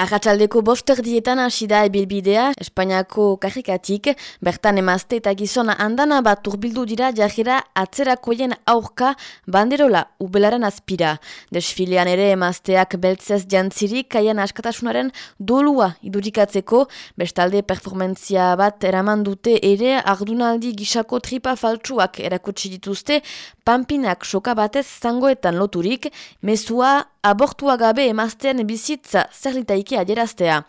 Arratxaldeko boster dietan hasi da ebilbidea, Espainiako karrikatik, bertan emazte eta gizona handana bat turbildu dira jajera atzerakoien aurka banderola ubelaren azpira. Desfilean ere emazteak beltzez jantzirik kaian askatasunaren dolua idurikatzeko, bestalde performentzia bat eraman dute ere ardunaldi gisako tripa faltsuak erakutsi dituzte, pampinak soka batez zangoetan loturik, mezua abortua gabe emaztean bizitza zerlitaike adieraztea.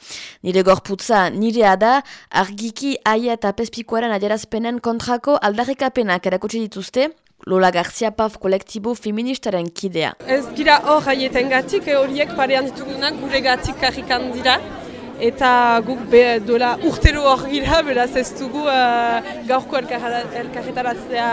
Nire gorputza nirea da, argiki aia eta pespikoaren adierazpenen kontrako aldarrikapenak erakutsi dituzte, Lola Garcia Paf kolektibo feministaren kidea. Ez gira hor haietan gatik, eh, horiek parean ditugunak gure gatik karrikan dira. Eta guk be, dola urtero hor gira, beraz ez dugu uh, gaurko elkarretaratzea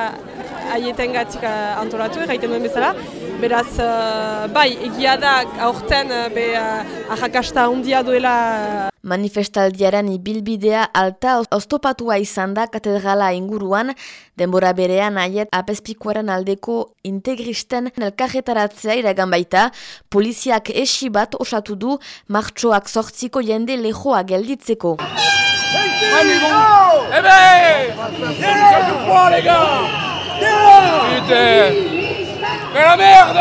haietan gatik uh, antolatu, erraiten duen bezala. Beraz, uh, bai, egia da, aurten uh, be, uh, ahakasta hundia duela. Manifestaldiaren ibilbidea alta oztopatua izan da katedrala inguruan, denbora berean aiet apespikoaren aldeko integristen elkarretaratzea iragan baita, poliziak esi bat osatu du martxoak sortziko jende lehoa gelditzeko. Ebe! Mais la merde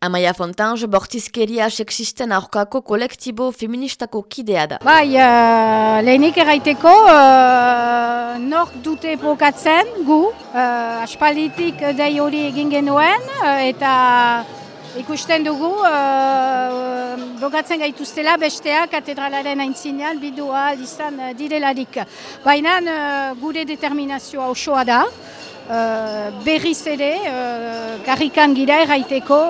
Amaia Fontange, bortizkeria sexisten aurkako kolektibo feministako kidea da. Bai, uh, lehenik erraiteko, uh, nork dute pokatzen gu, uh, aspalditik dei hori egin genuen, uh, eta ikusten dugu, uh, bogatzen gaituztela bestea katedralaren aintzinean bidua izan uh, direlarik. Baina uh, gure determinazioa osoa da, uh, berriz ere, uh, gira erraiteko,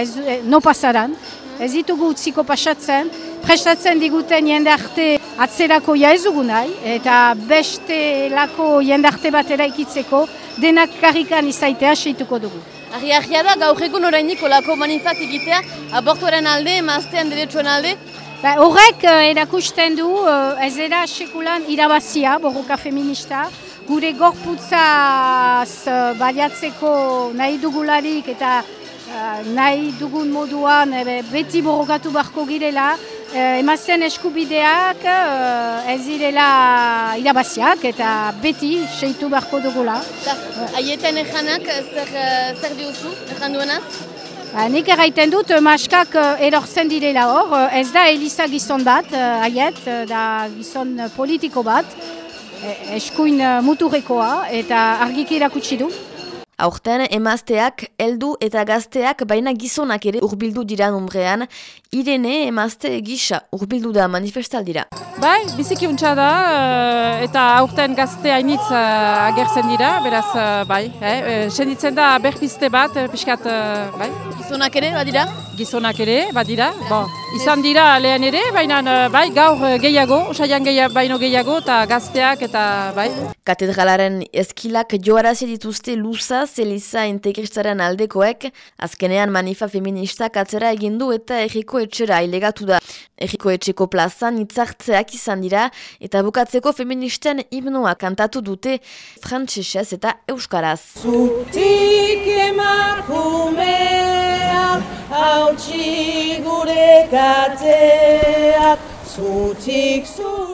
ez, no pasaran, ez ditugu utziko pasatzen, prestatzen diguten jendarte atzerako ja ez dugu nahi, eta beste lako jendarte bat eraikitzeko, denak karrikan izaitea seituko dugu. Arri argia da, gaur egun orainik olako manifak egitea, abortuaren alde, emaztean deretsuen alde? Ba, horrek uh, erakusten du, uh, ez era sekulan irabazia, borroka feminista, gure gorputzaz uh, baliatzeko nahi dugularik eta nahi dugun moduan beti borrokatu barko girela, Eh, eskubideak uh, ez direla irabaziak eta beti seitu beharko dugula. Aietan ejanak zer, eh, zer diuzu, ejan duena? Ba, nik erraiten dut, maskak erortzen direla hor, ez da Elisa gizon bat, aiet, da gizon politiko bat, eskuin muturrekoa eta argiki erakutsi du. Aurten emazteak, heldu eta gazteak baina gizonak ere urbildu dira numbrean, irene emazte gisa urbildu da manifestaldira. Bai, biziki untsa da eta aurten gazte hainitz agertzen dira, beraz, bai, eh, senditzen da berpizte bat, pixkat, bai. Gizonak ere, badira? Gizonak ere, badira, bon. Izan dira lehen ere, baina bai, gaur gehiago, saian gehiago, baino gehiago, eta gazteak, eta bai. Katedralaren ezkilak joarazi dituzte luza Eliza integristaren aldekoek, azkenean manifa feministak atzera egindu eta erriko etxera ilegatu da. Erriko etxeko plazan itzartzeak izan dira eta bukatzeko feministen himnoa kantatu dute frantsesez eta euskaraz. Zutik emakumeak kateak Zutik zu